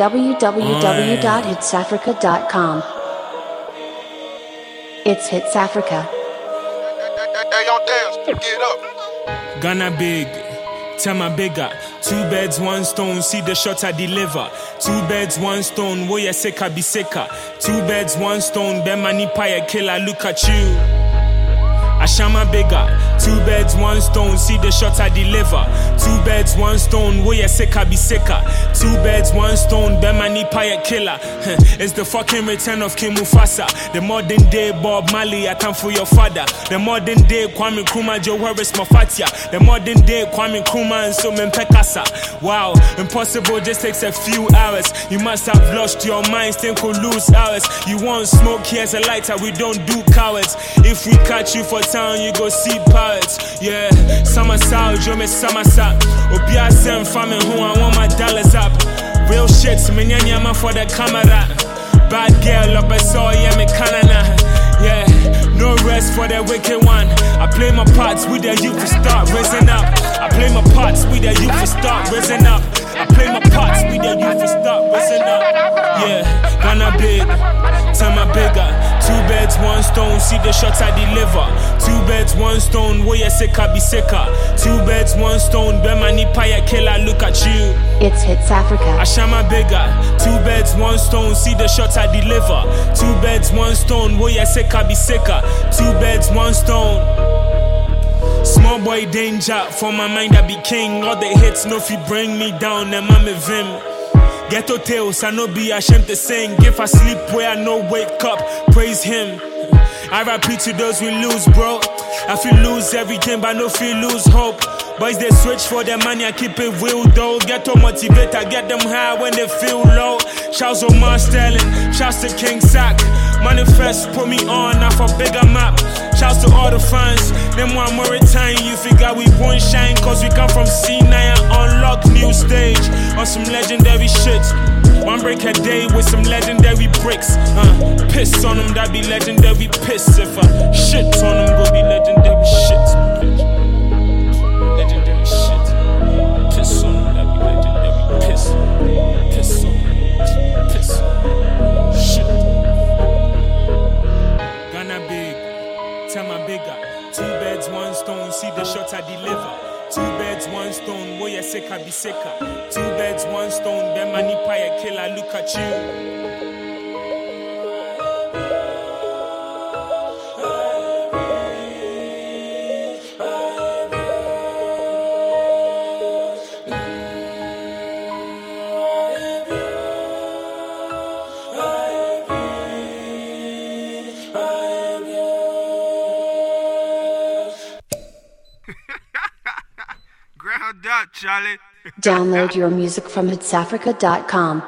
www.hitsafrica.com. It's Hits Africa. Hey, y'all dance, get up. Ghana big, Tema bigger. Two beds, one stone, see the shot I deliver. Two beds, one stone, wo ya seka be seka. Two beds, one stone, be mani paya killer, look at you. Ashama bigger. Two beds, one stone, see the shot I deliver. Two beds, one stone, wo ya seka be seka. Two beds, one stone, be mani paya killer. it's the fucking return of King Mufasa. The modern day Bob Marley, I come for your father. The modern day Kwame Nkrumah, Joe Harris Mafatia. The modern day Kwame Nkrumah and so Pekasa. Wow, impossible just takes a few hours. You must have lost your mind, think could lose hours. You want smoke, here's a lighter, we don't do cowards. If we catch you for town, you go see pirates. Yeah, summer sound, you me summer sap. Obia send famine who I want my dollars up. Real shit, me nyama for the camera. Bad girl up, I saw yeah, me canana. Yeah, no rest for the wicked one. I play my parts with the youth to start raising up. I play my parts with the youth to start raising up. I play my parts with the youth to start raising up. Yeah, Ghana big, Tema bigger. Two beds, one stone, see the shots I deliver. Two beds, one stone, wo ya seka be seka. Two beds, one stone, be mani paya killer, look at you. It's Hits Africa. Ashama bigger. Two beds, one stone, see the shots I deliver. Two beds, one stone, wo ya seka be seka. Two beds, one stone. Small boy danger, for my mind I be king. All the hits no fi bring me down, and I'm a vim. Ghetto tales, I no be ashamed to sing. If I sleep where I no wake up, praise him. I repeat to those we lose, bro. I feel lose everything, but no feel lose hope. Boys they switch for their money, I keep it real though. Ghetto motivator, get them high when they feel low. Shouts Omar Sterling, shouts to King Sack. M.anifest, put me on, now for bigger map. Shouts to all the fans, them one more time. You figure we won't shine, cause we come from C9 and unlock new stage on some legendary shit. One break a day with some legendary bricks. Uh, piss on them, that be legendary piss. If I shit on them, go be legendary shit. Legendary shit. Piss on that be legendary piss. Piss on. Piss. Shit. Ghana big, Tema bigger. Two beds, one stone, see the shot I deliver. Two beds, one stone, wo ya seka be seka. Two beds, one stone, be mani paya killer, look at you. Download your music from hitsafrica.com.